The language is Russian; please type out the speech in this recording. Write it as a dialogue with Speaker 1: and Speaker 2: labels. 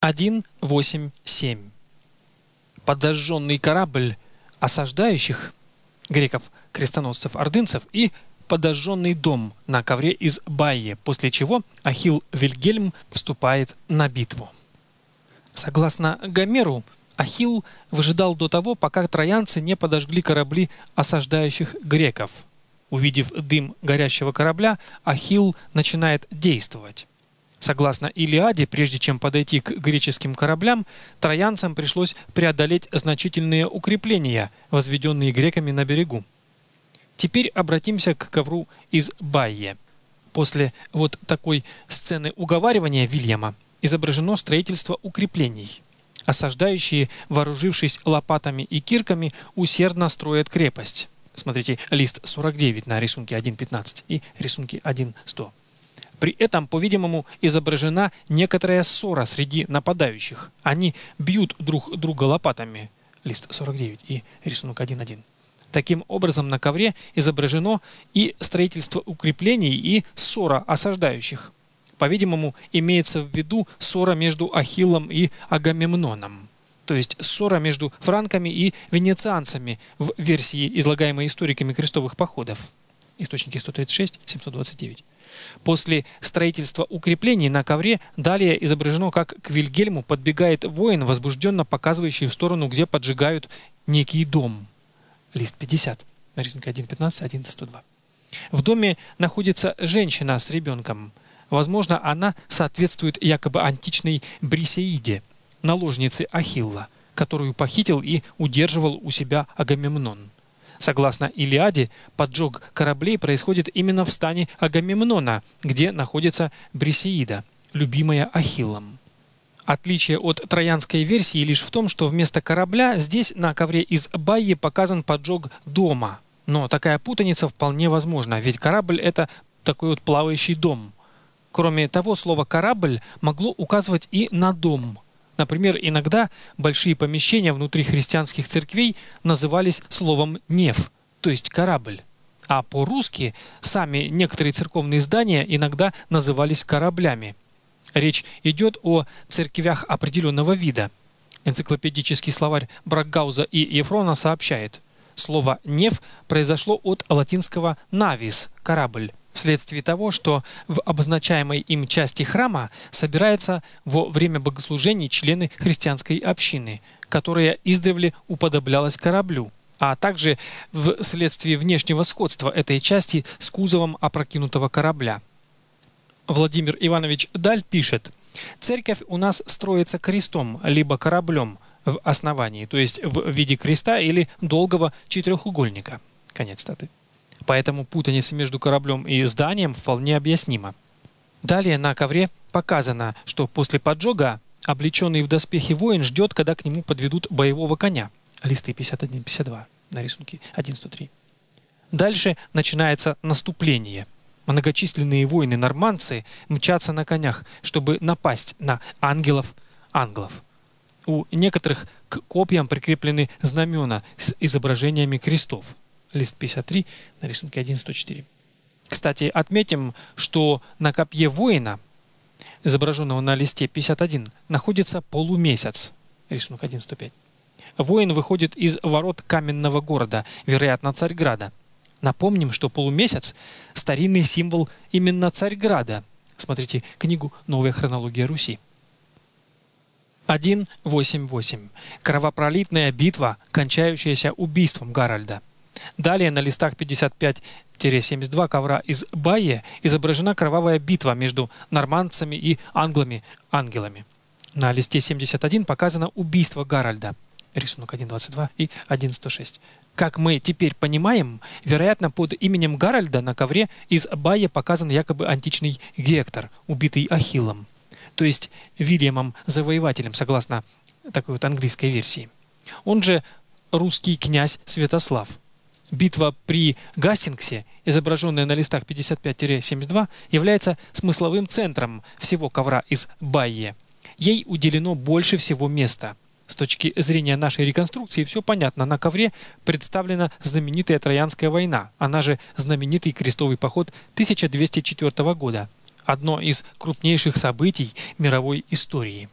Speaker 1: 1.8.7 Подожженный корабль осаждающих греков, крестоносцев-ордынцев и подожженный дом на ковре из Байи, после чего Ахилл Вильгельм вступает на битву. Согласно Гомеру, Ахилл выжидал до того, пока троянцы не подожгли корабли осаждающих греков. Увидев дым горящего корабля, Ахилл начинает действовать. Согласно Илиаде, прежде чем подойти к греческим кораблям, троянцам пришлось преодолеть значительные укрепления, возведенные греками на берегу. Теперь обратимся к ковру из Байе. После вот такой сцены уговаривания Вильяма изображено строительство укреплений. Осаждающие, вооружившись лопатами и кирками, усердно строят крепость. Смотрите лист 49 на рисунке 1.15 и рисунке 1.100. При этом, по-видимому, изображена некоторая ссора среди нападающих. Они бьют друг друга лопатами. Лист 49 и рисунок 1.1. Таким образом, на ковре изображено и строительство укреплений, и ссора осаждающих. По-видимому, имеется в виду ссора между Ахиллом и Агамемноном. То есть ссора между франками и венецианцами в версии, излагаемой историками крестовых походов. Источники 136, 729. После строительства укреплений на ковре далее изображено, как к Вильгельму подбегает воин, возбужденно показывающий в сторону, где поджигают некий дом. Лист 50. На рисунке 1.15, 1.102. В доме находится женщина с ребенком. Возможно, она соответствует якобы античной Брисеиде, наложнице Ахилла, которую похитил и удерживал у себя Агамемнон. Согласно Илиаде, поджог кораблей происходит именно в стане Агамемнона, где находится Брисеида, любимая Ахиллом. Отличие от троянской версии лишь в том, что вместо корабля здесь на ковре из Байи показан поджог дома. Но такая путаница вполне возможна, ведь корабль это такой вот плавающий дом. Кроме того, слово «корабль» могло указывать и на дом – Например, иногда большие помещения внутри христианских церквей назывались словом «неф», то есть «корабль». А по-русски сами некоторые церковные здания иногда назывались кораблями. Речь идет о церквях определенного вида. Энциклопедический словарь Бракгауза и Ефрона сообщает, слово «неф» произошло от латинского «навис» – «корабль», вследствие того, что в обозначаемой им части храма собираются во время богослужений члены христианской общины, которая издревле уподоблялась кораблю, а также вследствие внешнего сходства этой части с кузовом опрокинутого корабля. Владимир Иванович Даль пишет, «Церковь у нас строится крестом, либо кораблем в основании, то есть в виде креста или долгого четырехугольника». Конец статы. Поэтому путаница между кораблем и зданием вполне объяснима. Далее на ковре показано, что после поджога облеченный в доспехи воин ждет, когда к нему подведут боевого коня. Листы 51-52 на рисунке 1103. Дальше начинается наступление. Многочисленные воины-норманцы мчатся на конях, чтобы напасть на ангелов англов. У некоторых к копьям прикреплены знамена с изображениями крестов лист 53 на рисунке 1.104. Кстати, отметим, что на копье воина, изображенного на листе 51, находится полумесяц, рисунок 1.105. Воин выходит из ворот каменного города, вероятно, Царьграда. Напомним, что полумесяц – старинный символ именно Царьграда. Смотрите книгу «Новая хронология Руси». 1.8.8. Кровопролитная битва, кончающаяся убийством Гарольда. Далее на листах 55-72 ковра из Байе изображена кровавая битва между нормандцами и англами-ангелами. На листе 71 показано убийство Гарольда. Рисунок 1.22 и 1.106. Как мы теперь понимаем, вероятно, под именем Гарольда на ковре из Байе показан якобы античный Гектор, убитый Ахиллом, то есть Вильямом Завоевателем, согласно такой вот английской версии. Он же русский князь Святослав – Битва при Гастингсе, изображенная на листах 55-72, является смысловым центром всего ковра из Байе. Ей уделено больше всего места. С точки зрения нашей реконструкции все понятно. На ковре представлена знаменитая Троянская война, она же знаменитый крестовый поход 1204 года. Одно из крупнейших событий мировой истории.